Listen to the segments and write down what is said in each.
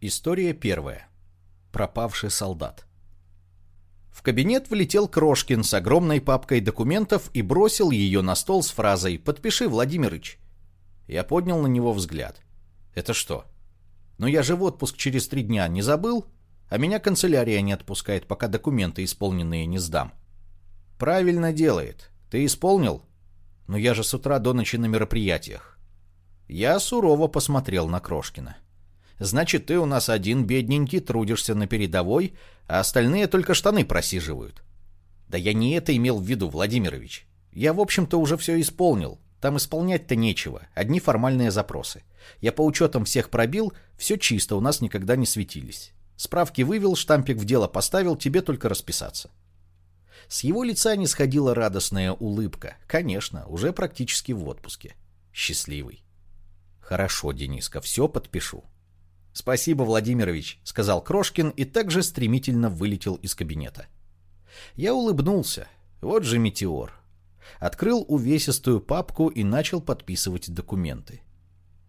История первая. Пропавший солдат. В кабинет влетел Крошкин с огромной папкой документов и бросил ее на стол с фразой «Подпиши, Владимирыч». Я поднял на него взгляд. «Это что? Ну я же в отпуск через три дня не забыл, а меня канцелярия не отпускает, пока документы исполненные не сдам». «Правильно делает. Ты исполнил?» «Но я же с утра до ночи на мероприятиях». Я сурово посмотрел на Крошкина. Значит, ты у нас один бедненький, трудишься на передовой, а остальные только штаны просиживают. Да я не это имел в виду, Владимирович. Я, в общем-то, уже все исполнил. Там исполнять-то нечего, одни формальные запросы. Я по учетам всех пробил, все чисто, у нас никогда не светились. Справки вывел, штампик в дело поставил, тебе только расписаться. С его лица не сходила радостная улыбка. Конечно, уже практически в отпуске. Счастливый. Хорошо, Дениска, все подпишу. «Спасибо, Владимирович», — сказал Крошкин и также стремительно вылетел из кабинета. Я улыбнулся. Вот же метеор. Открыл увесистую папку и начал подписывать документы.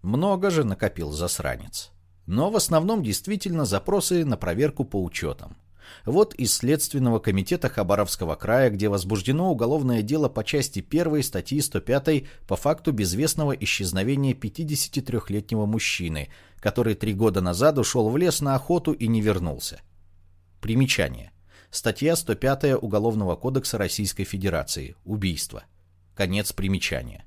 Много же накопил засранец. Но в основном действительно запросы на проверку по учетам. Вот из Следственного комитета Хабаровского края, где возбуждено уголовное дело по части 1 статьи 105 по факту безвестного исчезновения 53-летнего мужчины, который три года назад ушел в лес на охоту и не вернулся. Примечание. Статья 105 Уголовного кодекса Российской Федерации. Убийство. Конец примечания.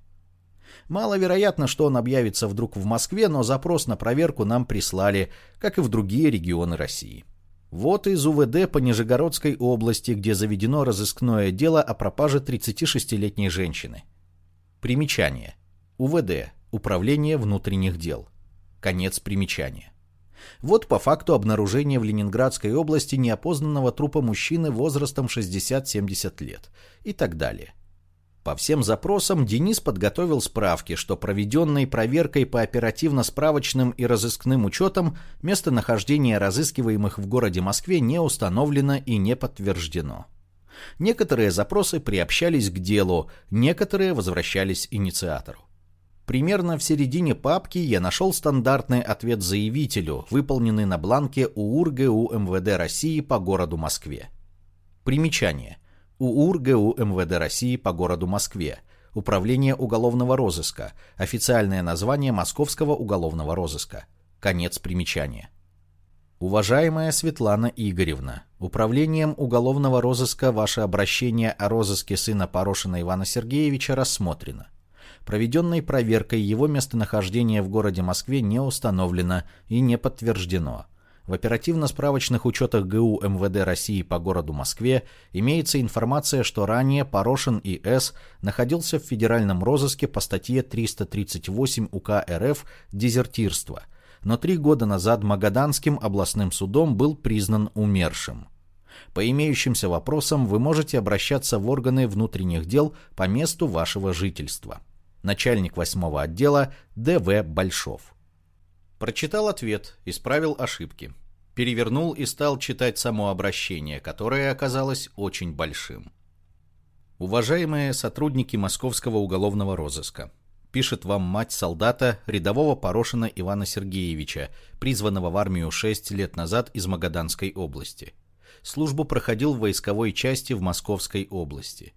Маловероятно, что он объявится вдруг в Москве, но запрос на проверку нам прислали, как и в другие регионы России. Вот из УВД по Нижегородской области, где заведено разыскное дело о пропаже 36-летней женщины. Примечание. УВД. Управление внутренних дел. Конец примечания. Вот по факту обнаружения в Ленинградской области неопознанного трупа мужчины возрастом 60-70 лет и так далее. По всем запросам Денис подготовил справки, что проведенной проверкой по оперативно-справочным и разыскным учетам местонахождение разыскиваемых в городе Москве не установлено и не подтверждено. Некоторые запросы приобщались к делу, некоторые возвращались инициатору. Примерно в середине папки я нашел стандартный ответ заявителю, выполненный на бланке УУР ГУ МВД России по городу Москве. Примечание. УУР ГУ МВД России по городу Москве. Управление уголовного розыска. Официальное название Московского уголовного розыска. Конец примечания. Уважаемая Светлана Игоревна, Управлением уголовного розыска ваше обращение о розыске сына Порошина Ивана Сергеевича рассмотрено. Проведенной проверкой его местонахождение в городе Москве не установлено и не подтверждено. В оперативно-справочных учетах ГУ МВД России по городу Москве имеется информация, что ранее Порошин И.С. находился в федеральном розыске по статье 338 УК РФ «Дезертирство», но три года назад Магаданским областным судом был признан умершим. По имеющимся вопросам вы можете обращаться в органы внутренних дел по месту вашего жительства. Начальник восьмого отдела Д.В. Большов. Прочитал ответ, исправил ошибки. Перевернул и стал читать само обращение, которое оказалось очень большим. Уважаемые сотрудники Московского уголовного розыска, пишет вам мать солдата рядового Порошина Ивана Сергеевича, призванного в армию 6 лет назад из Магаданской области. Службу проходил в войсковой части в Московской области.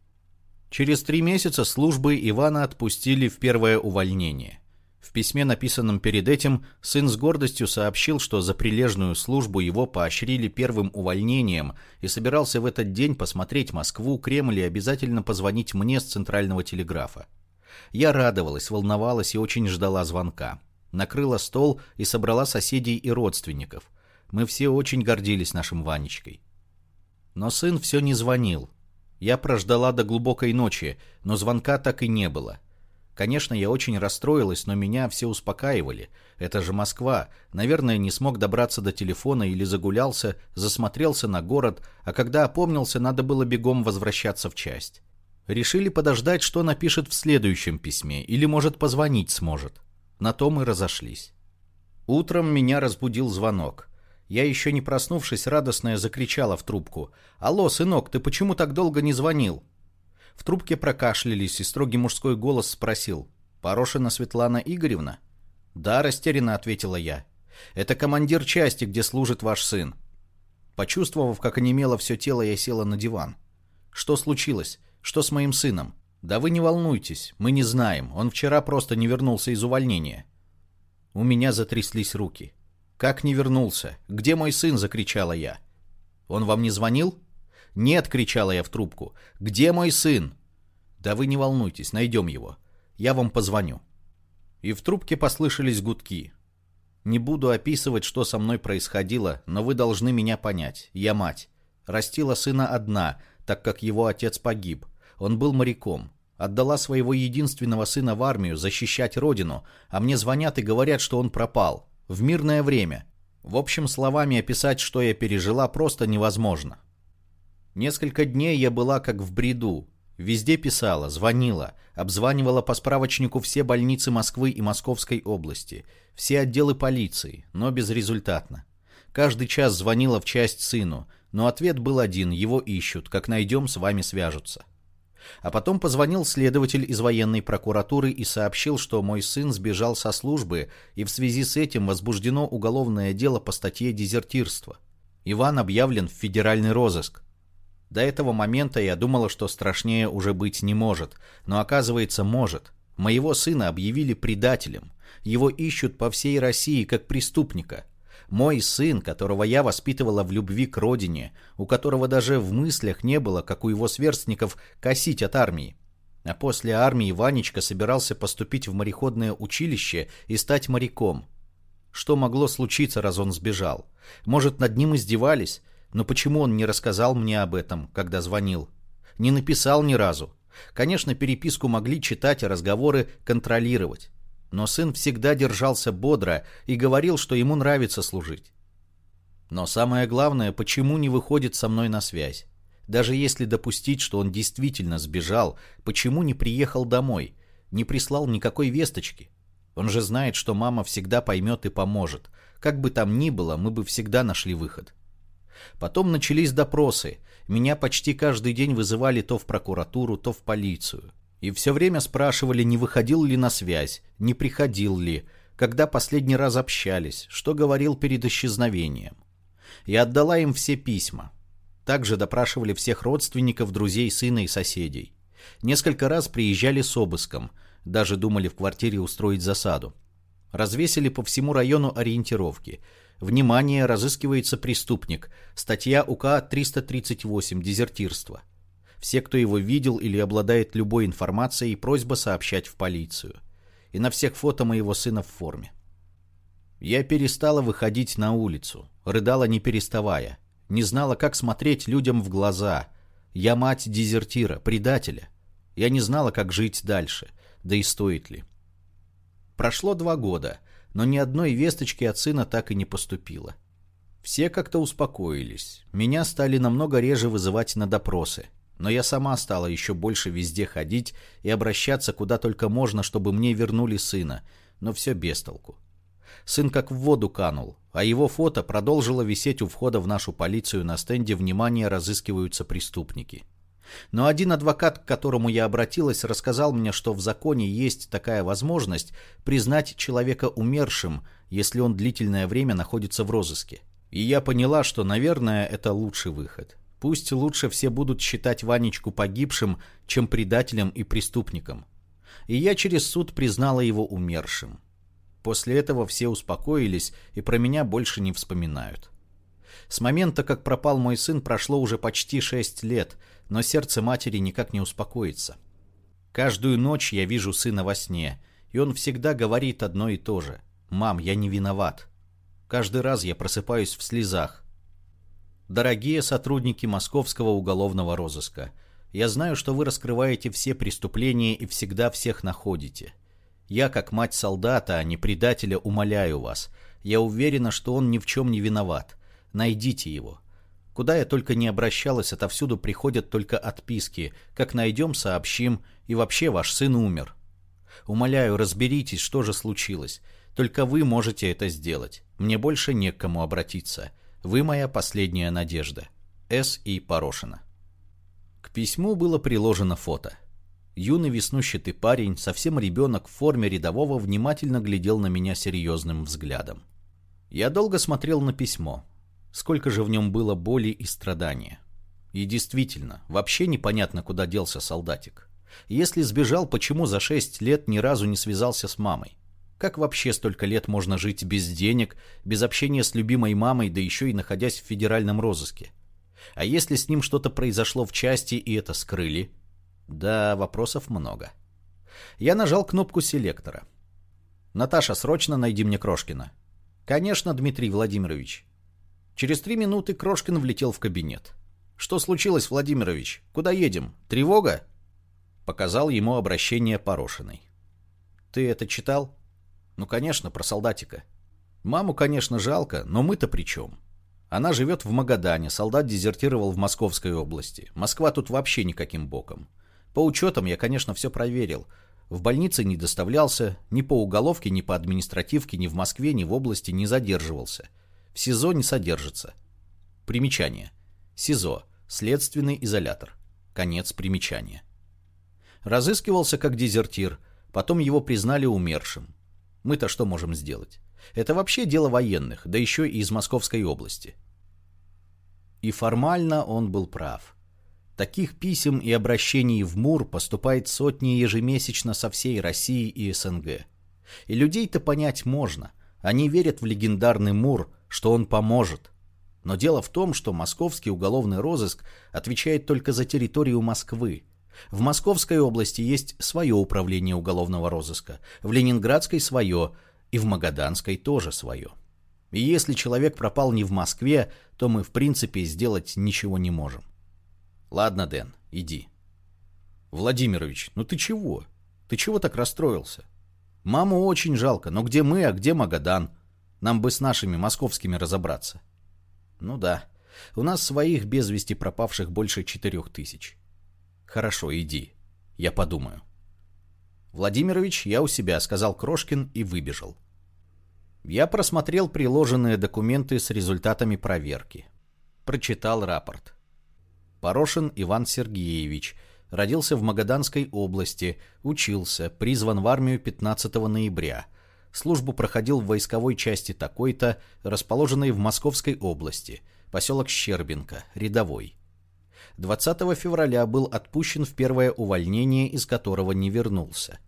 Через три месяца службы Ивана отпустили в первое увольнение. В письме, написанном перед этим, сын с гордостью сообщил, что за прилежную службу его поощрили первым увольнением и собирался в этот день посмотреть Москву, Кремль и обязательно позвонить мне с центрального телеграфа. Я радовалась, волновалась и очень ждала звонка. Накрыла стол и собрала соседей и родственников. Мы все очень гордились нашим Ванечкой. Но сын все не звонил. Я прождала до глубокой ночи, но звонка так и не было. Конечно, я очень расстроилась, но меня все успокаивали. Это же Москва. Наверное, не смог добраться до телефона или загулялся, засмотрелся на город, а когда опомнился, надо было бегом возвращаться в часть. Решили подождать, что напишет в следующем письме, или, может, позвонить сможет. На то мы разошлись. Утром меня разбудил звонок. Я, еще не проснувшись, радостная закричала в трубку. «Алло, сынок, ты почему так долго не звонил?» В трубке прокашлялись, и строгий мужской голос спросил. «Порошина Светлана Игоревна?» «Да», — растерянно ответила я. Это командир части, где служит ваш сын. Почувствовав, как онемело все тело, я села на диван. Что случилось? Что с моим сыном? Да вы не волнуйтесь, мы не знаем. Он вчера просто не вернулся из увольнения. У меня затряслись руки. Как не вернулся? Где мой сын? закричала я. Он вам не звонил? Нет, кричала я в трубку. Где мой сын? Да вы не волнуйтесь, найдем его. Я вам позвоню. И в трубке послышались гудки. Не буду описывать, что со мной происходило, но вы должны меня понять. Я мать. Растила сына одна, так как его отец погиб. Он был моряком. Отдала своего единственного сына в армию защищать родину, а мне звонят и говорят, что он пропал. В мирное время. В общем, словами описать, что я пережила, просто невозможно. Несколько дней я была как в бреду. Везде писала, звонила, обзванивала по справочнику все больницы Москвы и Московской области, все отделы полиции, но безрезультатно. Каждый час звонила в часть сыну, но ответ был один, его ищут, как найдем, с вами свяжутся. А потом позвонил следователь из военной прокуратуры и сообщил, что мой сын сбежал со службы, и в связи с этим возбуждено уголовное дело по статье дезертирства. Иван объявлен в федеральный розыск. До этого момента я думала, что страшнее уже быть не может, но оказывается может. Моего сына объявили предателем. Его ищут по всей России как преступника. Мой сын, которого я воспитывала в любви к родине, у которого даже в мыслях не было, как у его сверстников, косить от армии. А после армии Ванечка собирался поступить в мореходное училище и стать моряком. Что могло случиться, раз он сбежал? Может, над ним издевались? Но почему он не рассказал мне об этом, когда звонил? Не написал ни разу. Конечно, переписку могли читать, а разговоры контролировать. Но сын всегда держался бодро и говорил, что ему нравится служить. Но самое главное, почему не выходит со мной на связь? Даже если допустить, что он действительно сбежал, почему не приехал домой? Не прислал никакой весточки? Он же знает, что мама всегда поймет и поможет. Как бы там ни было, мы бы всегда нашли выход. Потом начались допросы. Меня почти каждый день вызывали то в прокуратуру, то в полицию. И все время спрашивали, не выходил ли на связь, не приходил ли, когда последний раз общались, что говорил перед исчезновением. Я отдала им все письма. Также допрашивали всех родственников, друзей сына и соседей. Несколько раз приезжали с обыском, даже думали в квартире устроить засаду. Развесили по всему району ориентировки – Внимание, разыскивается преступник. Статья УК 338 «Дезертирство». Все, кто его видел или обладает любой информацией, просьба сообщать в полицию. И на всех фото моего сына в форме. Я перестала выходить на улицу, рыдала не переставая, не знала, как смотреть людям в глаза. Я мать дезертира, предателя. Я не знала, как жить дальше, да и стоит ли. Прошло два года — но ни одной весточки от сына так и не поступило. Все как-то успокоились. Меня стали намного реже вызывать на допросы. Но я сама стала еще больше везде ходить и обращаться куда только можно, чтобы мне вернули сына. Но все без толку. Сын как в воду канул, а его фото продолжило висеть у входа в нашу полицию на стенде «Внимание, разыскиваются преступники». Но один адвокат, к которому я обратилась, рассказал мне, что в законе есть такая возможность признать человека умершим, если он длительное время находится в розыске. И я поняла, что, наверное, это лучший выход. Пусть лучше все будут считать Ванечку погибшим, чем предателем и преступником. И я через суд признала его умершим. После этого все успокоились и про меня больше не вспоминают. С момента, как пропал мой сын, прошло уже почти шесть лет, но сердце матери никак не успокоится. Каждую ночь я вижу сына во сне, и он всегда говорит одно и то же. «Мам, я не виноват». Каждый раз я просыпаюсь в слезах. Дорогие сотрудники Московского уголовного розыска, я знаю, что вы раскрываете все преступления и всегда всех находите. Я, как мать солдата, а не предателя, умоляю вас. Я уверена, что он ни в чем не виноват. Найдите его. Куда я только не обращалась, отовсюду приходят только отписки. Как найдем, сообщим. И вообще ваш сын умер. Умоляю, разберитесь, что же случилось. Только вы можете это сделать. Мне больше не к кому обратиться. Вы моя последняя надежда. С. И. Порошина. К письму было приложено фото. Юный веснущатый парень, совсем ребенок в форме рядового, внимательно глядел на меня серьезным взглядом. Я долго смотрел на письмо. Сколько же в нем было боли и страдания. И действительно, вообще непонятно, куда делся солдатик. Если сбежал, почему за шесть лет ни разу не связался с мамой? Как вообще столько лет можно жить без денег, без общения с любимой мамой, да еще и находясь в федеральном розыске? А если с ним что-то произошло в части и это скрыли? Да, вопросов много. Я нажал кнопку селектора. «Наташа, срочно найди мне Крошкина». «Конечно, Дмитрий Владимирович». Через три минуты Крошкин влетел в кабинет. «Что случилось, Владимирович? Куда едем? Тревога?» Показал ему обращение Порошиной. «Ты это читал?» Ну, конечно, про солдатика. Маму, конечно, жалко, но мы-то при чем? Она живет в Магадане, солдат дезертировал в Московской области. Москва тут вообще никаким боком. По учетам я, конечно, все проверил. В больнице не доставлялся, ни по уголовке, ни по административке, ни в Москве, ни в области не задерживался. В СИЗО не содержится. Примечание. СИЗО. Следственный изолятор. Конец примечания. Разыскивался как дезертир, потом его признали умершим. Мы-то что можем сделать? Это вообще дело военных, да еще и из Московской области. И формально он был прав. Таких писем и обращений в МУР поступает сотни ежемесячно со всей России и СНГ. И людей-то понять можно. Они верят в легендарный МУР, что он поможет. Но дело в том, что московский уголовный розыск отвечает только за территорию Москвы, в Московской области есть свое управление уголовного розыска, в Ленинградской свое, и в Магаданской тоже свое. И если человек пропал не в Москве, то мы в принципе сделать ничего не можем. Ладно, Дэн, иди. Владимирович, ну ты чего? Ты чего так расстроился? Маму очень жалко, но где мы, а где Магадан? Нам бы с нашими московскими разобраться. Ну да, у нас своих без вести пропавших больше четырех тысяч. «Хорошо, иди. Я подумаю». «Владимирович, я у себя», — сказал Крошкин и выбежал. Я просмотрел приложенные документы с результатами проверки. Прочитал рапорт. Порошин Иван Сергеевич. Родился в Магаданской области, учился, призван в армию 15 ноября. Службу проходил в войсковой части такой-то, расположенной в Московской области, поселок Щербинка, рядовой. 20 февраля был отпущен в первое увольнение, из которого не вернулся.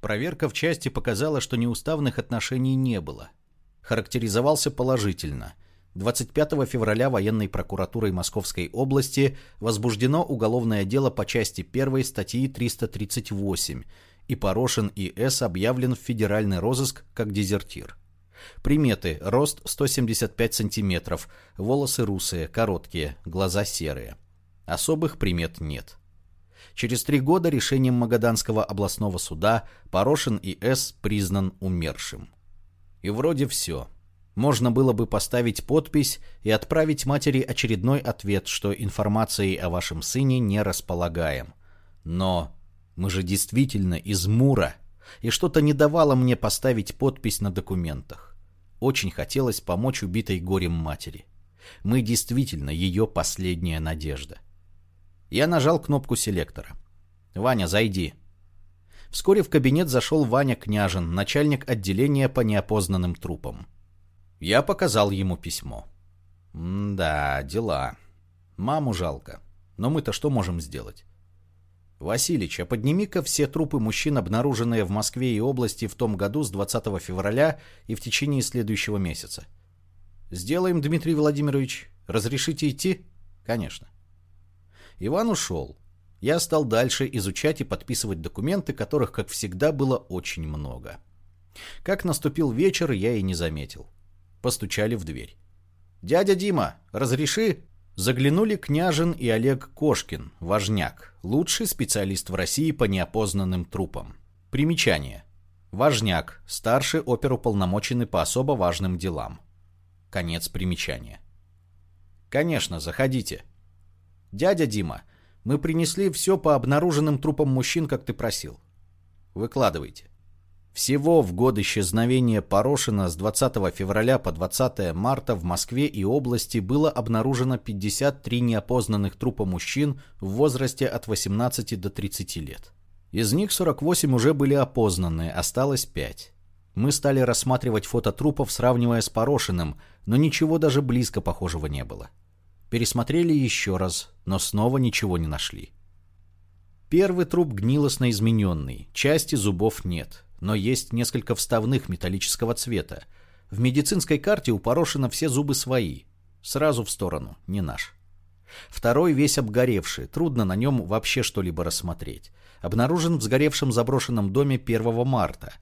Проверка в части показала, что неуставных отношений не было. Характеризовался положительно. 25 февраля военной прокуратурой Московской области возбуждено уголовное дело по части 1 статьи 338, и Порошин И.С. объявлен в федеральный розыск как дезертир. Приметы. Рост 175 сантиметров, волосы русые, короткие, глаза серые. Особых примет нет. Через три года решением Магаданского областного суда Порошин и С. признан умершим. И вроде все. Можно было бы поставить подпись и отправить матери очередной ответ, что информацией о вашем сыне не располагаем. Но мы же действительно из Мура, и что-то не давало мне поставить подпись на документах. Очень хотелось помочь убитой горем матери. Мы действительно ее последняя надежда. Я нажал кнопку селектора. «Ваня, зайди». Вскоре в кабинет зашел Ваня Княжин, начальник отделения по неопознанным трупам. Я показал ему письмо. «Да, дела. Маму жалко. Но мы-то что можем сделать?» «Василич, а подними-ка все трупы мужчин, обнаруженные в Москве и области в том году с 20 февраля и в течение следующего месяца». «Сделаем, Дмитрий Владимирович. Разрешите идти?» «Конечно». Иван ушел. Я стал дальше изучать и подписывать документы, которых, как всегда, было очень много. Как наступил вечер, я и не заметил. Постучали в дверь. «Дядя Дима, разреши?» Заглянули Княжин и Олег Кошкин, важняк, лучший специалист в России по неопознанным трупам. Примечание. Важняк, старший оперуполномоченный по особо важным делам. Конец примечания. «Конечно, заходите», «Дядя Дима, мы принесли все по обнаруженным трупам мужчин, как ты просил. Выкладывайте». Всего в год исчезновения Порошина с 20 февраля по 20 марта в Москве и области было обнаружено 53 неопознанных трупа мужчин в возрасте от 18 до 30 лет. Из них 48 уже были опознаны, осталось 5. Мы стали рассматривать фото трупов, сравнивая с Порошиным, но ничего даже близко похожего не было. Пересмотрели еще раз, но снова ничего не нашли. Первый труп гнилостно измененный, части зубов нет, но есть несколько вставных металлического цвета. В медицинской карте у Порошина все зубы свои. Сразу в сторону, не наш. Второй весь обгоревший, трудно на нем вообще что-либо рассмотреть. Обнаружен в сгоревшем заброшенном доме 1 марта.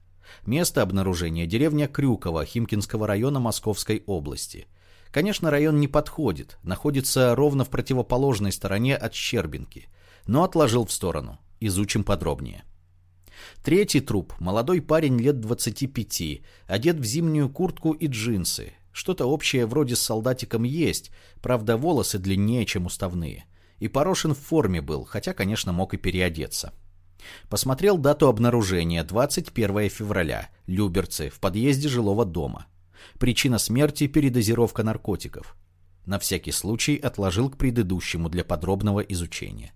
Место обнаружения – деревня Крюково Химкинского района Московской области. Конечно, район не подходит, находится ровно в противоположной стороне от Щербинки, но отложил в сторону. Изучим подробнее. Третий труп – молодой парень лет 25, одет в зимнюю куртку и джинсы. Что-то общее вроде с солдатиком есть, правда волосы длиннее, чем уставные. И Порошин в форме был, хотя, конечно, мог и переодеться. Посмотрел дату обнаружения – 21 февраля, Люберцы, в подъезде жилого дома. Причина смерти – передозировка наркотиков. На всякий случай отложил к предыдущему для подробного изучения.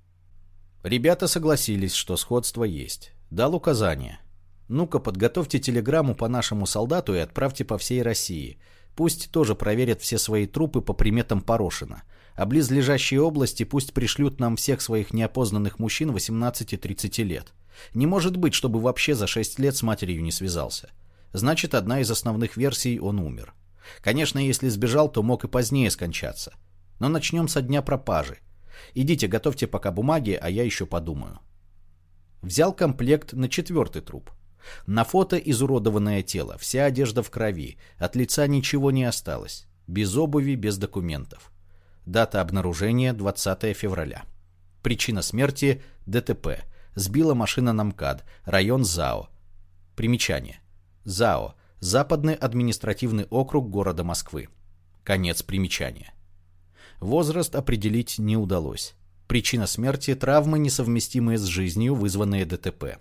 Ребята согласились, что сходство есть. Дал указание. Ну-ка, подготовьте телеграмму по нашему солдату и отправьте по всей России. Пусть тоже проверят все свои трупы по приметам Порошина – а близлежащие области пусть пришлют нам всех своих неопознанных мужчин 18-30 лет. Не может быть, чтобы вообще за 6 лет с матерью не связался. Значит, одна из основных версий – он умер. Конечно, если сбежал, то мог и позднее скончаться. Но начнем со дня пропажи. Идите, готовьте пока бумаги, а я еще подумаю. Взял комплект на четвертый труп. На фото изуродованное тело, вся одежда в крови, от лица ничего не осталось. Без обуви, без документов. Дата обнаружения 20 февраля. Причина смерти – ДТП. Сбила машина на МКАД, район ЗАО. Примечание. ЗАО – Западный административный округ города Москвы. Конец примечания. Возраст определить не удалось. Причина смерти – травмы, несовместимые с жизнью, вызванные ДТП.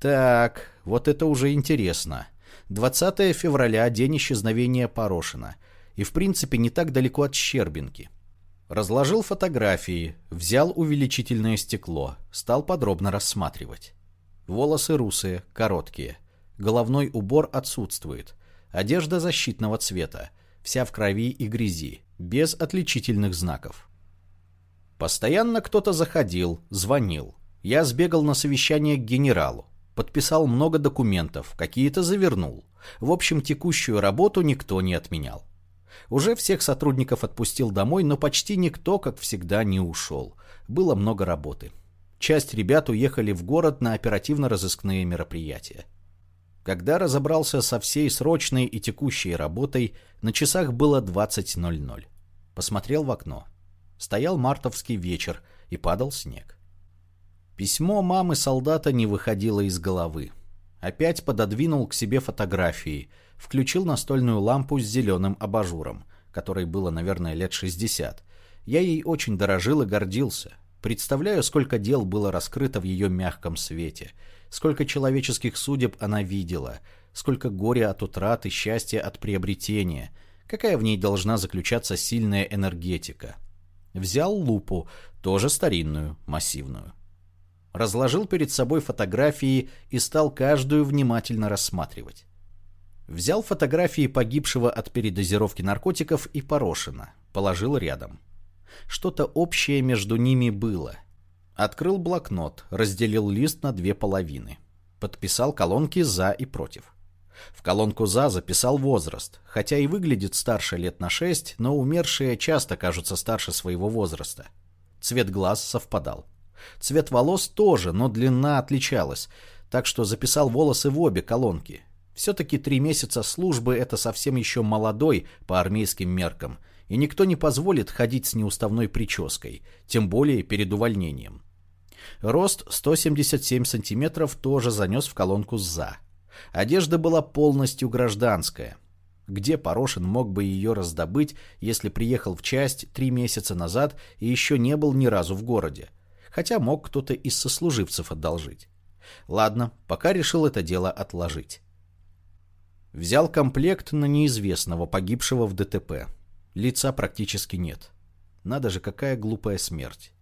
Так, вот это уже интересно. 20 февраля – день исчезновения Порошина – и в принципе не так далеко от Щербинки. Разложил фотографии, взял увеличительное стекло, стал подробно рассматривать. Волосы русые, короткие. Головной убор отсутствует. Одежда защитного цвета, вся в крови и грязи, без отличительных знаков. Постоянно кто-то заходил, звонил. Я сбегал на совещание к генералу. Подписал много документов, какие-то завернул. В общем, текущую работу никто не отменял. Уже всех сотрудников отпустил домой, но почти никто, как всегда, не ушел. Было много работы. Часть ребят уехали в город на оперативно-розыскные мероприятия. Когда разобрался со всей срочной и текущей работой, на часах было 20.00. Посмотрел в окно. Стоял мартовский вечер, и падал снег. Письмо мамы солдата не выходило из головы. Опять пододвинул к себе фотографии – включил настольную лампу с зеленым абажуром, которой было, наверное, лет 60. Я ей очень дорожил и гордился. Представляю, сколько дел было раскрыто в ее мягком свете, сколько человеческих судеб она видела, сколько горя от утраты, счастья от приобретения, какая в ней должна заключаться сильная энергетика. Взял лупу, тоже старинную, массивную. Разложил перед собой фотографии и стал каждую внимательно рассматривать. Взял фотографии погибшего от передозировки наркотиков и Порошина, положил рядом. Что-то общее между ними было. Открыл блокнот, разделил лист на две половины. Подписал колонки «за» и «против». В колонку «за» записал возраст, хотя и выглядит старше лет на шесть, но умершие часто кажутся старше своего возраста. Цвет глаз совпадал. Цвет волос тоже, но длина отличалась, так что записал волосы в обе колонки, все-таки три месяца службы – это совсем еще молодой по армейским меркам, и никто не позволит ходить с неуставной прической, тем более перед увольнением. Рост 177 сантиметров тоже занес в колонку «за». Одежда была полностью гражданская. Где Порошин мог бы ее раздобыть, если приехал в часть три месяца назад и еще не был ни разу в городе? Хотя мог кто-то из сослуживцев одолжить. Ладно, пока решил это дело отложить. Взял комплект на неизвестного, погибшего в ДТП. Лица практически нет. Надо же, какая глупая смерть.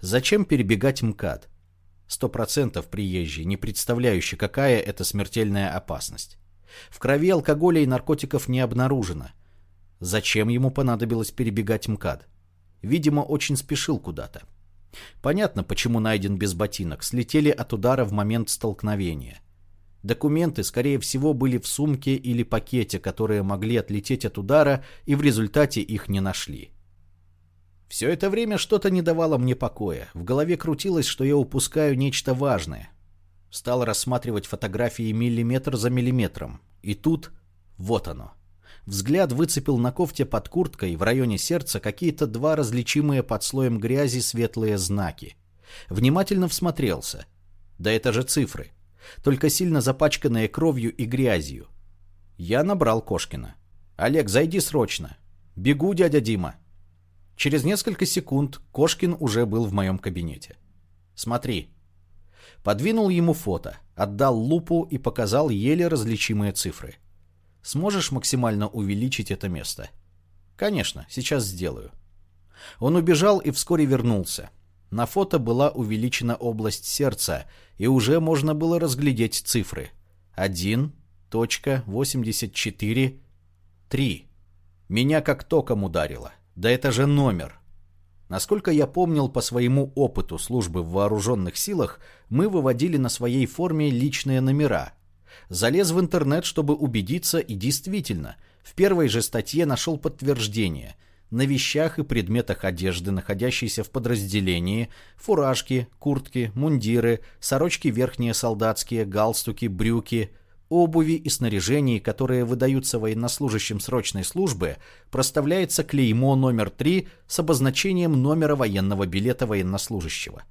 Зачем перебегать МКАД? Сто процентов приезжий, не представляющий, какая это смертельная опасность. В крови алкоголя и наркотиков не обнаружено. Зачем ему понадобилось перебегать МКАД? Видимо, очень спешил куда-то. Понятно, почему найден без ботинок. Слетели от удара в момент столкновения. Документы, скорее всего, были в сумке или пакете, которые могли отлететь от удара, и в результате их не нашли. Все это время что-то не давало мне покоя. В голове крутилось, что я упускаю нечто важное. Стал рассматривать фотографии миллиметр за миллиметром. И тут вот оно. Взгляд выцепил на кофте под курткой в районе сердца какие-то два различимые под слоем грязи светлые знаки. Внимательно всмотрелся. Да это же цифры. Только сильно запачканные кровью и грязью. Я набрал Кошкина. «Олег, зайди срочно». «Бегу, дядя Дима». Через несколько секунд Кошкин уже был в моем кабинете. «Смотри». Подвинул ему фото, отдал лупу и показал еле различимые цифры. «Сможешь максимально увеличить это место?» «Конечно, сейчас сделаю». Он убежал и вскоре вернулся. На фото была увеличена область сердца, и уже можно было разглядеть цифры. 1.84.3. Меня как током ударило. Да это же номер. Насколько я помнил по своему опыту службы в вооруженных силах, мы выводили на своей форме личные номера. Залез в интернет, чтобы убедиться, и действительно, в первой же статье нашел подтверждение. На вещах и предметах одежды, находящейся в подразделении, фуражки, куртки, мундиры, сорочки верхние солдатские, галстуки, брюки – обуви и снаряжении, которые выдаются военнослужащим срочной службы, проставляется клеймо номер 3 с обозначением номера военного билета военнослужащего.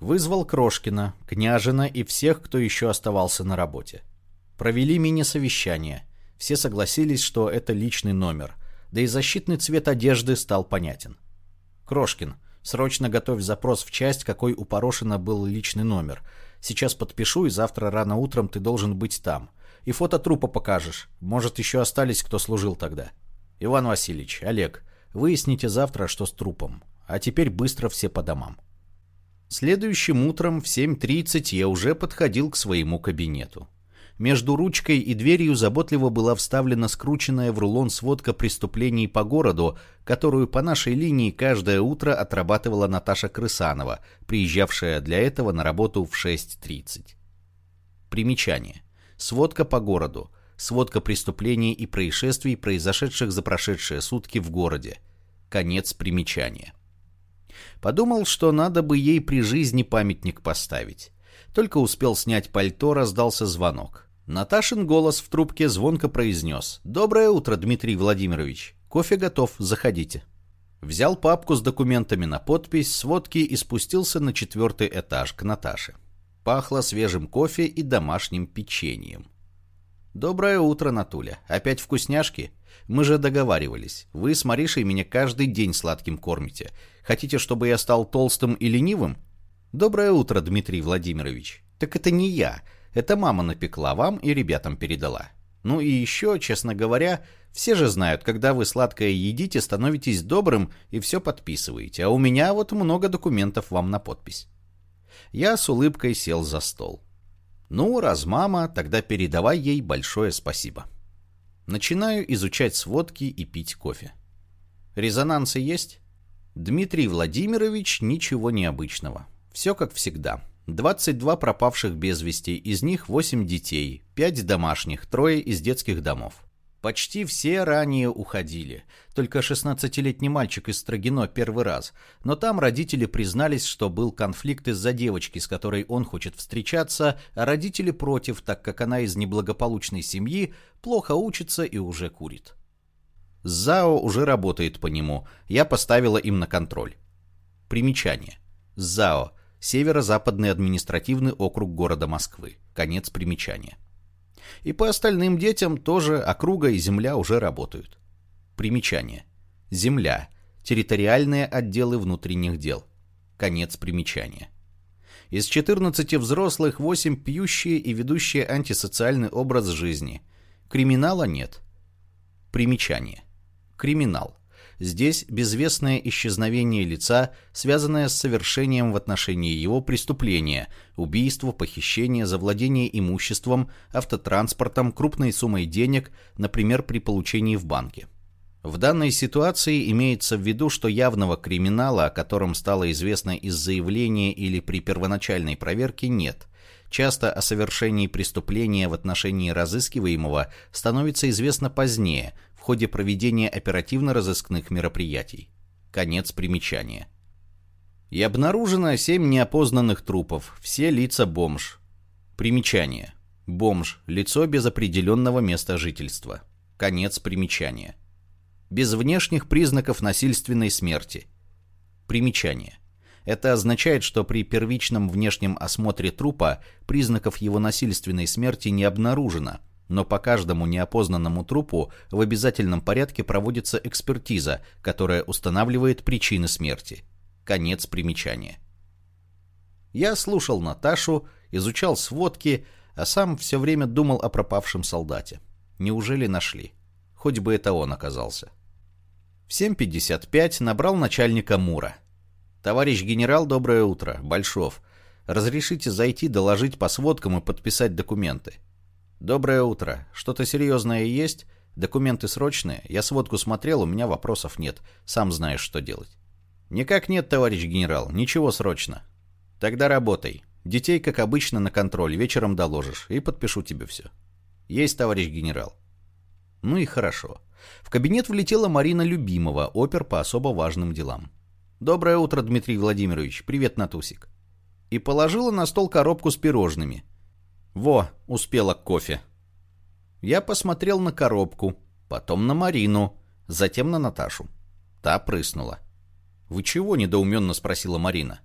Вызвал Крошкина, Княжина и всех, кто еще оставался на работе. Провели мини-совещание. Все согласились, что это личный номер, да и защитный цвет одежды стал понятен. Крошкин, срочно готовь запрос в часть, какой у Порошина был личный номер – Сейчас подпишу, и завтра рано утром ты должен быть там. И фото трупа покажешь. Может, еще остались, кто служил тогда. Иван Васильевич, Олег, выясните завтра, что с трупом. А теперь быстро все по домам. Следующим утром в 7.30 я уже подходил к своему кабинету. Между ручкой и дверью заботливо была вставлена скрученная в рулон сводка преступлений по городу, которую по нашей линии каждое утро отрабатывала Наташа Крысанова, приезжавшая для этого на работу в 6.30. Примечание. Сводка по городу. Сводка преступлений и происшествий, произошедших за прошедшие сутки в городе. Конец примечания. Подумал, что надо бы ей при жизни памятник поставить. Только успел снять пальто, раздался звонок. Наташин голос в трубке звонко произнес. «Доброе утро, Дмитрий Владимирович. Кофе готов, заходите». Взял папку с документами на подпись, сводки и спустился на четвертый этаж к Наташе. Пахло свежим кофе и домашним печеньем. «Доброе утро, Натуля. Опять вкусняшки? Мы же договаривались. Вы с Маришей меня каждый день сладким кормите. Хотите, чтобы я стал толстым и ленивым?» «Доброе утро, Дмитрий Владимирович. Так это не я. Это мама напекла вам и ребятам передала. Ну и еще, честно говоря, все же знают, когда вы сладкое едите, становитесь добрым и все подписываете, а у меня вот много документов вам на подпись. Я с улыбкой сел за стол. Ну, раз мама, тогда передавай ей большое спасибо. Начинаю изучать сводки и пить кофе. Резонансы есть? Дмитрий Владимирович, ничего необычного. Все как всегда. 22 пропавших без вести, из них 8 детей, 5 домашних, трое из детских домов. Почти все ранее уходили. Только 16-летний мальчик из Строгино первый раз. Но там родители признались, что был конфликт из-за девочки, с которой он хочет встречаться, а родители против, так как она из неблагополучной семьи, плохо учится и уже курит. ЗАО уже работает по нему. Я поставила им на контроль. Примечание. ЗАО Северо-Западный административный округ города Москвы. Конец примечания. И по остальным детям тоже округа и земля уже работают. Примечание. Земля. Территориальные отделы внутренних дел. Конец примечания. Из 14 взрослых 8 пьющие и ведущие антисоциальный образ жизни. Криминала нет. Примечание. Криминал. Здесь безвестное исчезновение лица, связанное с совершением в отношении его преступления, убийство, похищение, завладение имуществом, автотранспортом, крупной суммой денег, например, при получении в банке. В данной ситуации имеется в виду, что явного криминала, о котором стало известно из заявления или при первоначальной проверке, нет. Часто о совершении преступления в отношении разыскиваемого становится известно позднее, в ходе проведения оперативно-розыскных мероприятий. Конец примечания. И обнаружено семь неопознанных трупов, все лица бомж. Примечание. Бомж – лицо без определенного места жительства. Конец примечания без внешних признаков насильственной смерти. Примечание. Это означает, что при первичном внешнем осмотре трупа признаков его насильственной смерти не обнаружено, но по каждому неопознанному трупу в обязательном порядке проводится экспертиза, которая устанавливает причины смерти. Конец примечания. Я слушал Наташу, изучал сводки, а сам все время думал о пропавшем солдате. Неужели нашли? Хоть бы это он оказался. В 7.55 набрал начальника Мура. «Товарищ генерал, доброе утро. Большов. Разрешите зайти, доложить по сводкам и подписать документы?» «Доброе утро. Что-то серьезное есть? Документы срочные? Я сводку смотрел, у меня вопросов нет. Сам знаешь, что делать». «Никак нет, товарищ генерал. Ничего срочно». «Тогда работай. Детей, как обычно, на контроль. Вечером доложишь. И подпишу тебе все». «Есть, товарищ генерал». «Ну и хорошо». В кабинет влетела Марина Любимова, опер по особо важным делам. «Доброе утро, Дмитрий Владимирович. Привет, Натусик». И положила на стол коробку с пирожными. «Во, успела к кофе». Я посмотрел на коробку, потом на Марину, затем на Наташу. Та прыснула. «Вы чего?» – недоуменно спросила Марина.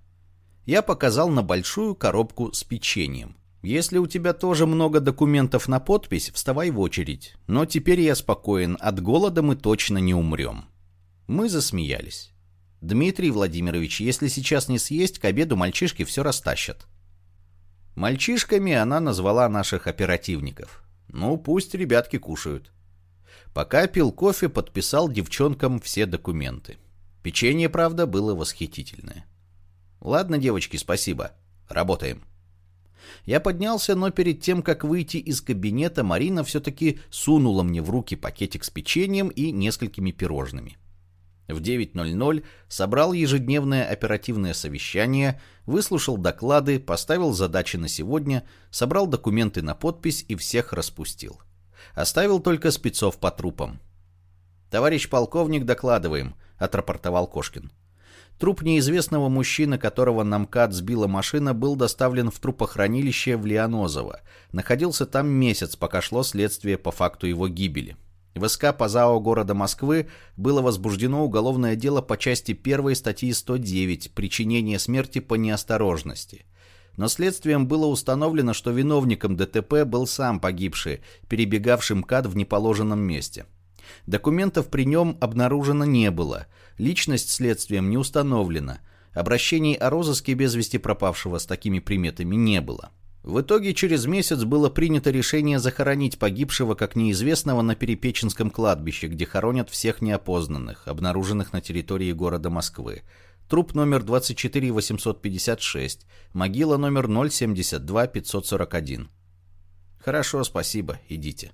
Я показал на большую коробку с печеньем. Если у тебя тоже много документов на подпись, вставай в очередь. Но теперь я спокоен, от голода мы точно не умрем. Мы засмеялись. Дмитрий Владимирович, если сейчас не съесть, к обеду мальчишки все растащат. Мальчишками она назвала наших оперативников. Ну, пусть ребятки кушают. Пока пил кофе, подписал девчонкам все документы. Печенье, правда, было восхитительное. Ладно, девочки, спасибо. Работаем. Я поднялся, но перед тем, как выйти из кабинета, Марина все-таки сунула мне в руки пакетик с печеньем и несколькими пирожными. В 9.00 собрал ежедневное оперативное совещание, выслушал доклады, поставил задачи на сегодня, собрал документы на подпись и всех распустил. Оставил только спецов по трупам. «Товарищ полковник, докладываем», — отрапортовал Кошкин. Труп неизвестного мужчины, которого на МКАД сбила машина, был доставлен в трупохранилище в Лианозово. Находился там месяц, пока шло следствие по факту его гибели. В СК по ЗАО города Москвы было возбуждено уголовное дело по части 1 статьи 109 «Причинение смерти по неосторожности». Но следствием было установлено, что виновником ДТП был сам погибший, перебегавший МКАД в неположенном месте. Документов при нем обнаружено не было, личность следствием не установлена, обращений о розыске без вести пропавшего с такими приметами не было. В итоге через месяц было принято решение захоронить погибшего как неизвестного на Перепеченском кладбище, где хоронят всех неопознанных, обнаруженных на территории города Москвы. Труп номер 24856, могила номер 072541. Хорошо, спасибо, идите.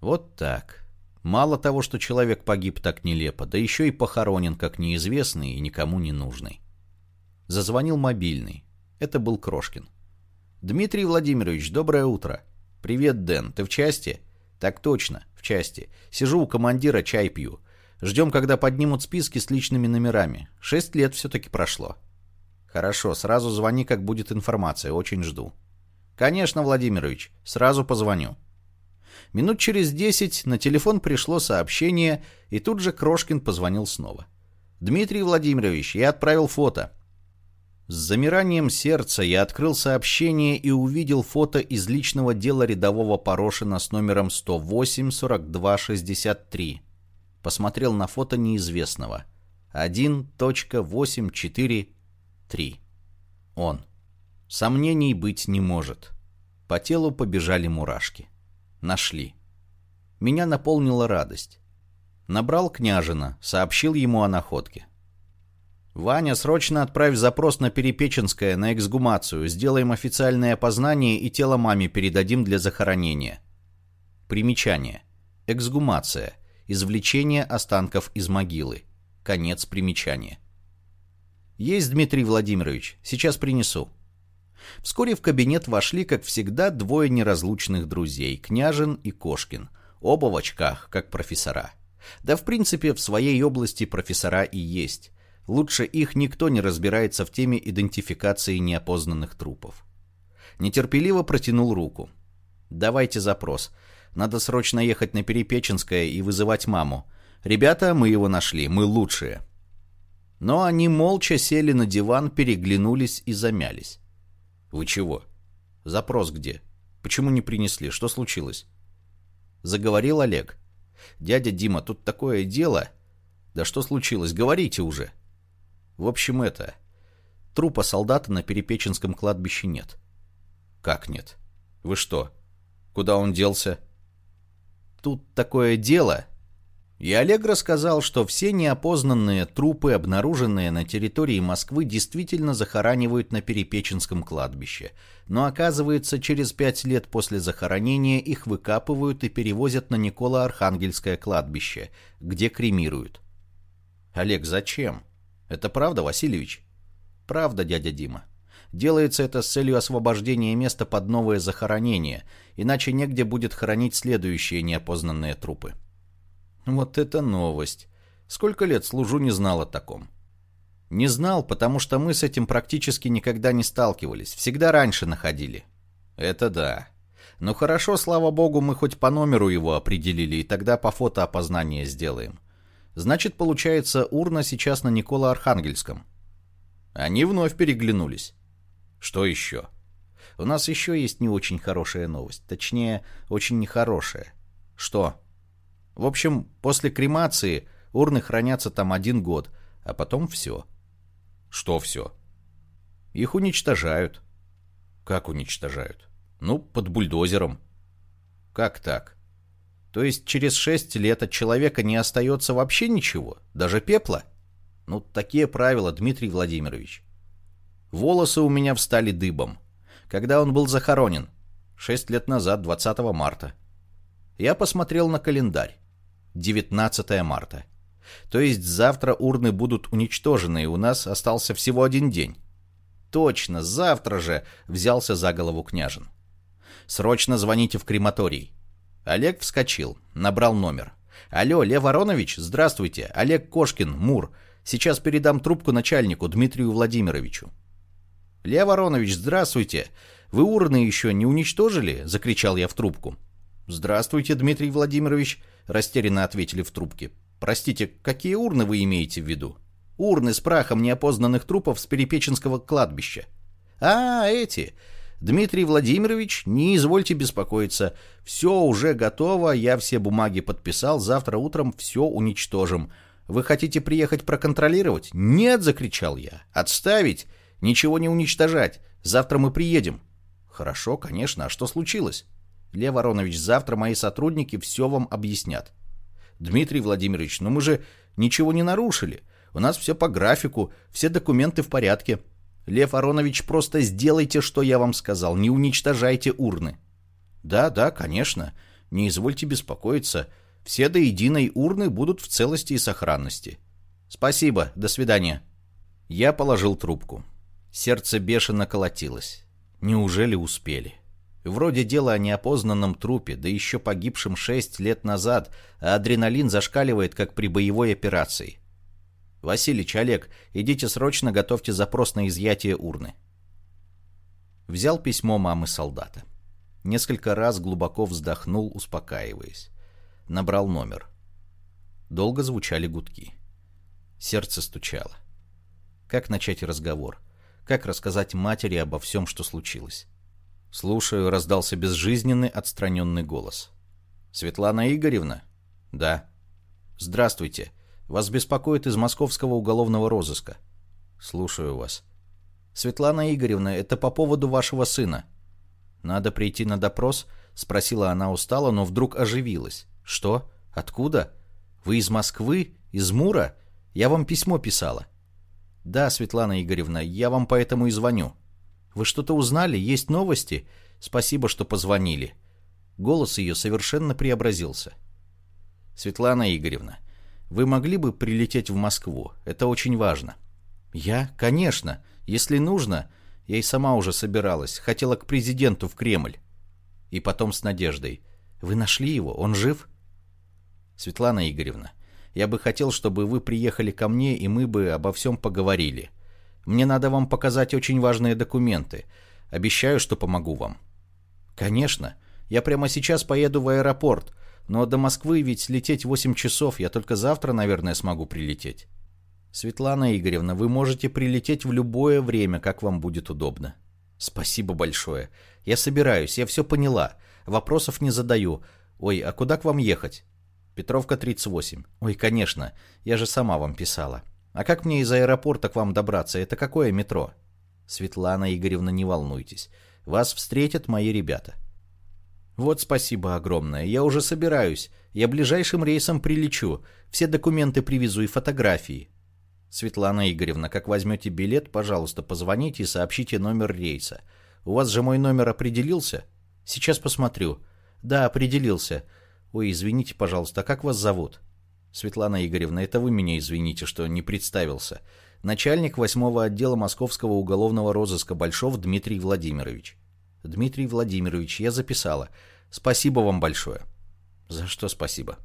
Вот так. Мало того, что человек погиб так нелепо, да еще и похоронен как неизвестный и никому не нужный. Зазвонил мобильный. Это был Крошкин. «Дмитрий Владимирович, доброе утро». «Привет, Дэн. Ты в части?» «Так точно, в части. Сижу у командира, чай пью. Ждем, когда поднимут списки с личными номерами. Шесть лет все-таки прошло». «Хорошо, сразу звони, как будет информация. Очень жду». «Конечно, Владимирович. Сразу позвоню». Минут через десять на телефон пришло сообщение, и тут же Крошкин позвонил снова. «Дмитрий Владимирович, я отправил фото». С замиранием сердца я открыл сообщение и увидел фото из личного дела рядового Порошина с номером 108-42-63. Посмотрел на фото неизвестного. 1.843. Он. Сомнений быть не может. По телу побежали мурашки. Нашли. Меня наполнила радость. Набрал княжина, сообщил ему о находке. «Ваня, срочно отправь запрос на Перепеченское на эксгумацию. Сделаем официальное опознание и тело маме передадим для захоронения». Примечание. Эксгумация. Извлечение останков из могилы. Конец примечания. «Есть, Дмитрий Владимирович. Сейчас принесу». Вскоре в кабинет вошли, как всегда, двое неразлучных друзей, Княжин и Кошкин. Оба в очках, как профессора. Да, в принципе, в своей области профессора и есть. Лучше их никто не разбирается в теме идентификации неопознанных трупов. Нетерпеливо протянул руку. «Давайте запрос. Надо срочно ехать на Перепеченское и вызывать маму. Ребята, мы его нашли, мы лучшие». Но они молча сели на диван, переглянулись и замялись. «Вы чего? Запрос где? Почему не принесли? Что случилось?» Заговорил Олег. «Дядя Дима, тут такое дело...» «Да что случилось? Говорите уже!» В общем, это... Трупа солдата на Перепеченском кладбище нет. Как нет? Вы что? Куда он делся? Тут такое дело. И Олег рассказал, что все неопознанные трупы, обнаруженные на территории Москвы, действительно захоранивают на Перепеченском кладбище. Но оказывается, через пять лет после захоронения их выкапывают и перевозят на Николо-Архангельское кладбище, где кремируют. Олег, зачем? Это правда, Васильевич? Правда, дядя Дима. Делается это с целью освобождения места под новое захоронение, иначе негде будет хоронить следующие неопознанные трупы. Вот это новость. Сколько лет служу, не знал о таком. Не знал, потому что мы с этим практически никогда не сталкивались, всегда раньше находили. Это да. Но хорошо, слава богу, мы хоть по номеру его определили, и тогда по фото опознание сделаем. Значит, получается, урна сейчас на Никола-Архангельском. Они вновь переглянулись. Что еще? У нас еще есть не очень хорошая новость. Точнее, очень нехорошая. Что? В общем, после кремации урны хранятся там один год, а потом все. Что все? Их уничтожают. Как уничтожают? Ну, под бульдозером. Как так? То есть через шесть лет от человека не остается вообще ничего, даже пепла? Ну, такие правила, Дмитрий Владимирович. Волосы у меня встали дыбом. Когда он был захоронен? Шесть лет назад, 20 марта. Я посмотрел на календарь. 19 марта. То есть завтра урны будут уничтожены, и у нас остался всего один день. Точно, завтра же взялся за голову княжин. Срочно звоните в крематорий. Олег вскочил, набрал номер. «Алло, Лев Аронович, здравствуйте. Олег Кошкин, Мур. Сейчас передам трубку начальнику Дмитрию Владимировичу». «Лев Аронович, здравствуйте. Вы урны еще не уничтожили?» — закричал я в трубку. «Здравствуйте, Дмитрий Владимирович», — растерянно ответили в трубке. «Простите, какие урны вы имеете в виду?» «Урны с прахом неопознанных трупов с Перепеченского кладбища». «А, эти. Дмитрий Владимирович, не извольте беспокоиться. Все уже готово, я все бумаги подписал, завтра утром все уничтожим. Вы хотите приехать проконтролировать? Нет, закричал я. Отставить? Ничего не уничтожать. Завтра мы приедем. Хорошо, конечно. А что случилось? Лев Аронович, завтра мои сотрудники все вам объяснят. Дмитрий Владимирович, ну мы же ничего не нарушили. У нас все по графику, все документы в порядке. Лев Аронович, просто сделайте, что я вам сказал, не уничтожайте урны. Да, да, конечно. Не извольте беспокоиться. Все до единой урны будут в целости и сохранности. Спасибо, до свидания. Я положил трубку. Сердце бешено колотилось. Неужели успели? Вроде дело о неопознанном трупе, да еще погибшем шесть лет назад, а адреналин зашкаливает, как при боевой операции. «Василич, Олег, идите срочно готовьте запрос на изъятие урны». Взял письмо мамы солдата. Несколько раз глубоко вздохнул, успокаиваясь. Набрал номер. Долго звучали гудки. Сердце стучало. Как начать разговор? Как рассказать матери обо всем, что случилось? «Слушаю», — раздался безжизненный, отстраненный голос. «Светлана Игоревна?» «Да». «Здравствуйте. Вас беспокоит из московского уголовного розыска. Слушаю вас. Светлана Игоревна, это по поводу вашего сына. Надо прийти на допрос? Спросила она устало, но вдруг оживилась. Что? Откуда? Вы из Москвы? Из Мура? Я вам письмо писала. Да, Светлана Игоревна, я вам поэтому и звоню. Вы что-то узнали? Есть новости? Спасибо, что позвонили. Голос ее совершенно преобразился. Светлана Игоревна, вы могли бы прилететь в Москву? Это очень важно. Я? Конечно. Если нужно, я и сама уже собиралась. Хотела к президенту в Кремль. И потом с надеждой. Вы нашли его? Он жив? Светлана Игоревна, я бы хотел, чтобы вы приехали ко мне, и мы бы обо всем поговорили. Мне надо вам показать очень важные документы. Обещаю, что помогу вам. Конечно. Я прямо сейчас поеду в аэропорт. Но до Москвы ведь лететь 8 часов. Я только завтра, наверное, смогу прилететь. Светлана Игоревна, вы можете прилететь в любое время, как вам будет удобно. Спасибо большое. Я собираюсь, я все поняла. Вопросов не задаю. Ой, а куда к вам ехать? Петровка 38. Ой, конечно, я же сама вам писала. А как мне из аэропорта к вам добраться? Это какое метро? Светлана Игоревна, не волнуйтесь. Вас встретят мои ребята. Вот спасибо огромное. Я уже собираюсь. Я ближайшим рейсом прилечу. Все документы привезу и фотографии. Светлана Игоревна, как возьмете билет, пожалуйста, позвоните и сообщите номер рейса. У вас же мой номер определился? Сейчас посмотрю. Да, определился. Ой, извините, пожалуйста, а как вас зовут? Светлана Игоревна, это вы меня извините, что не представился. Начальник восьмого отдела Московского уголовного розыска Большов Дмитрий Владимирович. Дмитрий Владимирович, я записала. Спасибо вам большое. За что спасибо?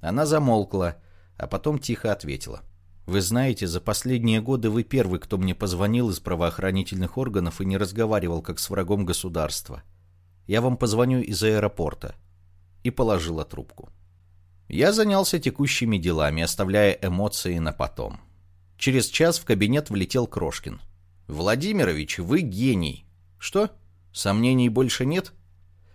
Она замолкла, а потом тихо ответила. Вы знаете, за последние годы вы первый, кто мне позвонил из правоохранительных органов и не разговаривал как с врагом государства. Я вам позвоню из аэропорта и положила трубку. Я занялся текущими делами, оставляя эмоции на потом. Через час в кабинет влетел Крошкин. «Владимирович, вы гений!» «Что? Сомнений больше нет?»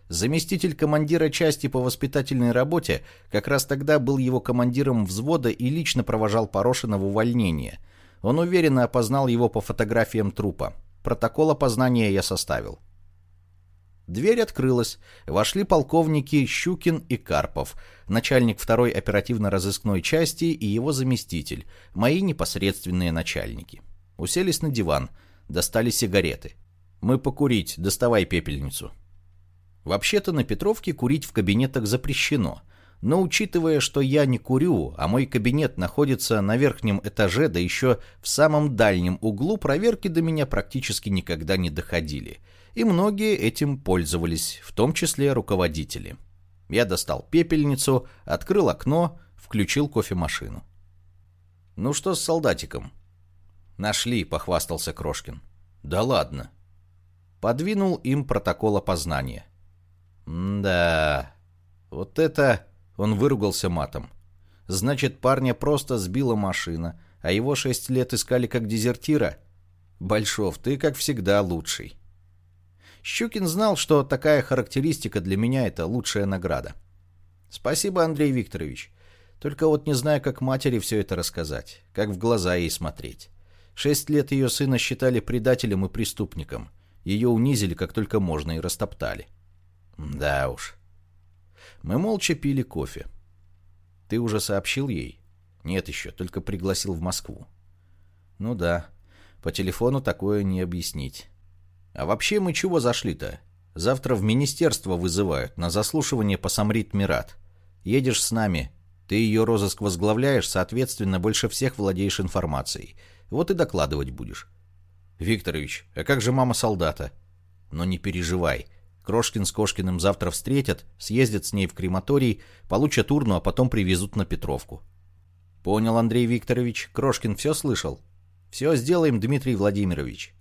Заместитель командира части по воспитательной работе как раз тогда был его командиром взвода и лично провожал Порошина в увольнение. Он уверенно опознал его по фотографиям трупа. Протокол опознания я составил. Дверь открылась. Вошли полковники Щукин и Карпов, начальник второй оперативно-розыскной части и его заместитель, мои непосредственные начальники. Уселись на диван, достали сигареты. «Мы покурить, доставай пепельницу». Вообще-то на Петровке курить в кабинетах запрещено, но учитывая, что я не курю, а мой кабинет находится на верхнем этаже, да еще в самом дальнем углу, проверки до меня практически никогда не доходили – и многие этим пользовались, в том числе руководители. Я достал пепельницу, открыл окно, включил кофемашину. «Ну что с солдатиком?» «Нашли», — похвастался Крошкин. «Да ладно». Подвинул им протокол опознания. «Да, вот это...» — он выругался матом. «Значит, парня просто сбила машина, а его шесть лет искали как дезертира? Большов, ты, как всегда, лучший». Щукин знал, что такая характеристика для меня – это лучшая награда. Спасибо, Андрей Викторович. Только вот не знаю, как матери все это рассказать, как в глаза ей смотреть. Шесть лет ее сына считали предателем и преступником. Ее унизили, как только можно, и растоптали. Да уж. Мы молча пили кофе. Ты уже сообщил ей? Нет еще, только пригласил в Москву. Ну да, по телефону такое не объяснить. А вообще мы чего зашли-то? Завтра в министерство вызывают на заслушивание по Самрит Мират. Едешь с нами. Ты ее розыск возглавляешь, соответственно, больше всех владеешь информацией. Вот и докладывать будешь. Викторович, а как же мама солдата? Но не переживай. Крошкин с Кошкиным завтра встретят, съездят с ней в крематорий, получат урну, а потом привезут на Петровку. Понял, Андрей Викторович. Крошкин все слышал? Все сделаем, Дмитрий Владимирович.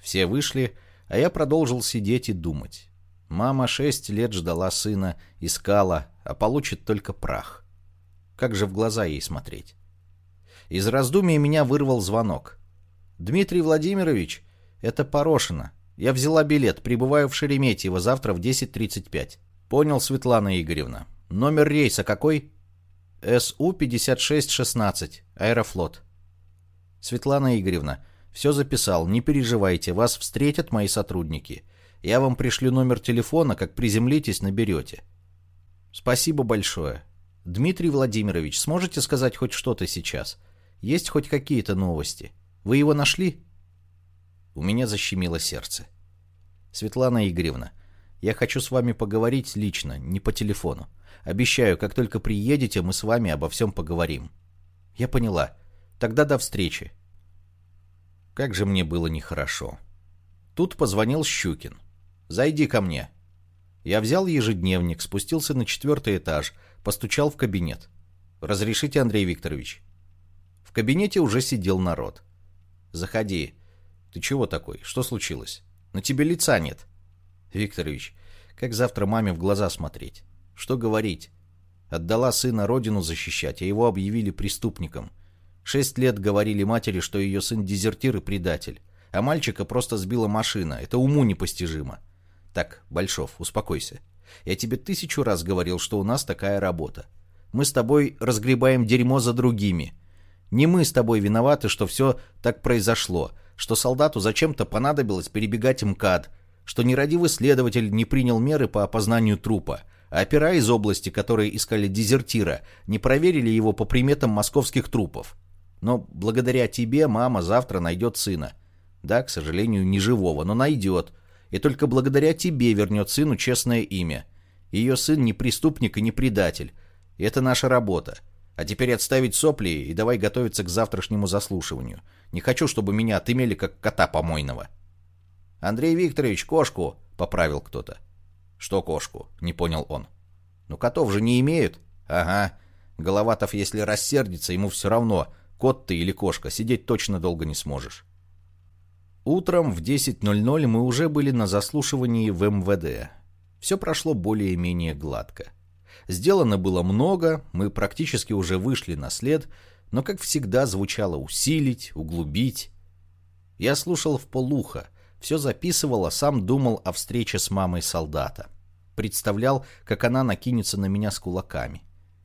Все вышли, а я продолжил сидеть и думать. Мама шесть лет ждала сына, искала, а получит только прах. Как же в глаза ей смотреть? Из раздумий меня вырвал звонок. «Дмитрий Владимирович, это Порошина. Я взяла билет, прибываю в Шереметьево завтра в 10.35». «Понял, Светлана Игоревна. Номер рейса какой?» СУ-5616, Аэрофлот. «Светлана Игоревна, все записал, не переживайте, вас встретят мои сотрудники. Я вам пришлю номер телефона, как приземлитесь, наберете. Спасибо большое. Дмитрий Владимирович, сможете сказать хоть что-то сейчас? Есть хоть какие-то новости? Вы его нашли?» У меня защемило сердце. «Светлана Игоревна, я хочу с вами поговорить лично, не по телефону. Обещаю, как только приедете, мы с вами обо всем поговорим». «Я поняла. Тогда до встречи». Как же мне было нехорошо. Тут позвонил Щукин. «Зайди ко мне». Я взял ежедневник, спустился на четвертый этаж, постучал в кабинет. «Разрешите, Андрей Викторович?» В кабинете уже сидел народ. «Заходи. Ты чего такой? Что случилось? На тебе лица нет». «Викторович, как завтра маме в глаза смотреть? Что говорить? Отдала сына родину защищать, а его объявили преступником. Шесть лет говорили матери, что ее сын дезертир и предатель. А мальчика просто сбила машина. Это уму непостижимо. Так, Большов, успокойся. Я тебе тысячу раз говорил, что у нас такая работа. Мы с тобой разгребаем дерьмо за другими. Не мы с тобой виноваты, что все так произошло, что солдату зачем-то понадобилось перебегать МКАД, что нерадивый следователь не принял меры по опознанию трупа, а опера из области, которые искали дезертира, не проверили его по приметам московских трупов. Но благодаря тебе мама завтра найдет сына. Да, к сожалению, не живого, но найдет. И только благодаря тебе вернет сыну честное имя. Ее сын не преступник и не предатель. Это наша работа. А теперь отставить сопли и давай готовиться к завтрашнему заслушиванию. Не хочу, чтобы меня отымели как кота помойного. «Андрей Викторович, кошку!» — поправил кто-то. «Что кошку?» — не понял он. «Ну, котов же не имеют». «Ага. Головатов, если рассердится, ему все равно, Кот ты или кошка, сидеть точно долго не сможешь. Утром в 10.00 мы уже были на заслушивании в МВД. Все прошло более-менее гладко. Сделано было много, мы практически уже вышли на след, но, как всегда, звучало усилить, углубить. Я слушал в полухо, все записывал, а сам думал о встрече с мамой солдата. Представлял, как она накинется на меня с кулаками.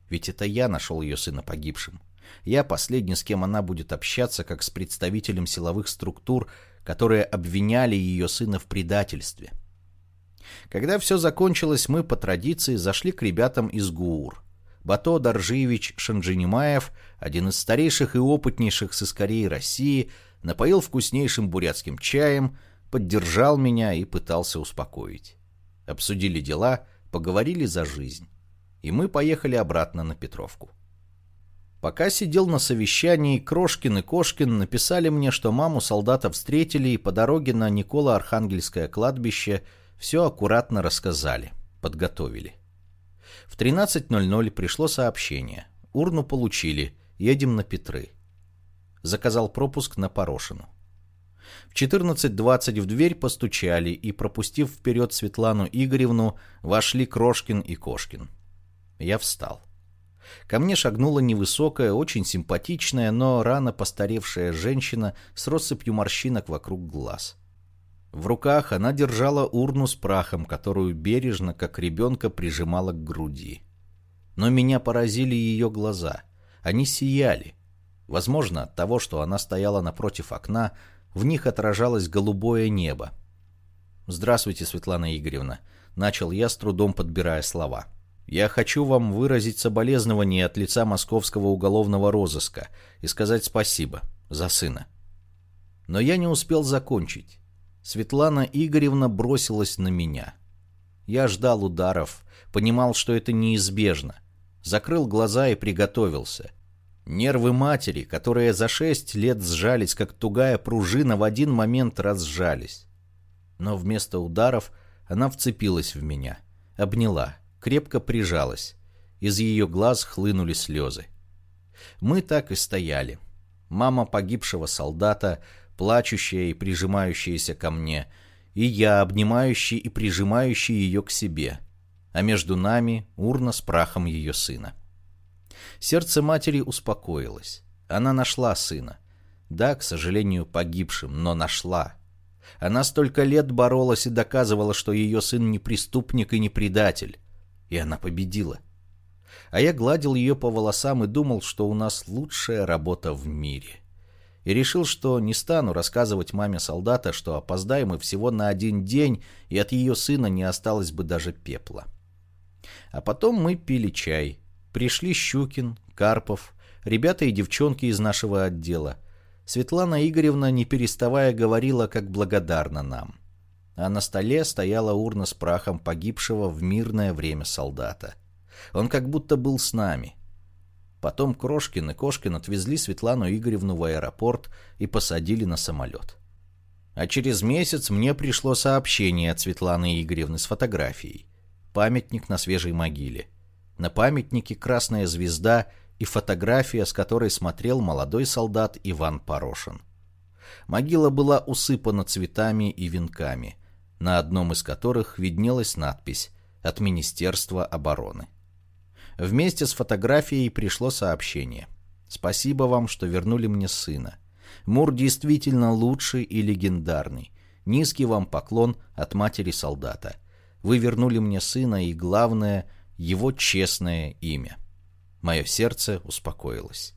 Ведь это я нашел ее сына погибшим. Я последний, с кем она будет общаться, как с представителем силовых структур, которые обвиняли ее сына в предательстве. Когда все закончилось, мы по традиции зашли к ребятам из ГУР. Бато Доржиевич Шанджинимаев, один из старейших и опытнейших сыскарей России, напоил вкуснейшим бурятским чаем, поддержал меня и пытался успокоить. Обсудили дела, поговорили за жизнь. И мы поехали обратно на Петровку. Пока сидел на совещании, Крошкин и Кошкин написали мне, что маму солдата встретили и по дороге на Николо-Архангельское кладбище все аккуратно рассказали, подготовили. В 13.00 пришло сообщение. Урну получили, едем на Петры. Заказал пропуск на Порошину. В 14.20 в дверь постучали и, пропустив вперед Светлану Игоревну, вошли Крошкин и Кошкин. Я встал. Ко мне шагнула невысокая, очень симпатичная, но рано постаревшая женщина с россыпью морщинок вокруг глаз. В руках она держала урну с прахом, которую бережно, как ребенка, прижимала к груди. Но меня поразили ее глаза. Они сияли. Возможно, от того, что она стояла напротив окна, в них отражалось голубое небо. «Здравствуйте, Светлана Игоревна», — начал я, с трудом подбирая слова. — я хочу вам выразить соболезнование от лица московского уголовного розыска и сказать спасибо за сына. Но я не успел закончить. Светлана Игоревна бросилась на меня. Я ждал ударов, понимал, что это неизбежно. Закрыл глаза и приготовился. Нервы матери, которые за шесть лет сжались, как тугая пружина, в один момент разжались. Но вместо ударов она вцепилась в меня, обняла — крепко прижалась. Из ее глаз хлынули слезы. Мы так и стояли. Мама погибшего солдата, плачущая и прижимающаяся ко мне, и я, обнимающий и прижимающий ее к себе, а между нами урна с прахом ее сына. Сердце матери успокоилось. Она нашла сына. Да, к сожалению, погибшим, но нашла. Она столько лет боролась и доказывала, что ее сын не преступник и не предатель. И она победила. А я гладил ее по волосам и думал, что у нас лучшая работа в мире. И решил, что не стану рассказывать маме солдата, что опоздаем мы всего на один день, и от ее сына не осталось бы даже пепла. А потом мы пили чай, Пришли Щукин, Карпов, ребята и девчонки из нашего отдела. Светлана Игоревна, не переставая, говорила, как благодарна нам. А на столе стояла урна с прахом погибшего в мирное время солдата. Он как будто был с нами. Потом Крошкин и Кошкин отвезли Светлану Игоревну в аэропорт и посадили на самолет. А через месяц мне пришло сообщение от Светланы Игоревны с фотографией. Памятник на свежей могиле. На памятнике красная звезда и фотография, с которой смотрел молодой солдат Иван Порошин. Могила была усыпана цветами и венками, на одном из которых виднелась надпись «От Министерства обороны». Вместе с фотографией пришло сообщение. «Спасибо вам, что вернули мне сына. Мур действительно лучший и легендарный. Низкий вам поклон от матери солдата. Вы вернули мне сына и, главное, его честное имя. Мое сердце успокоилось.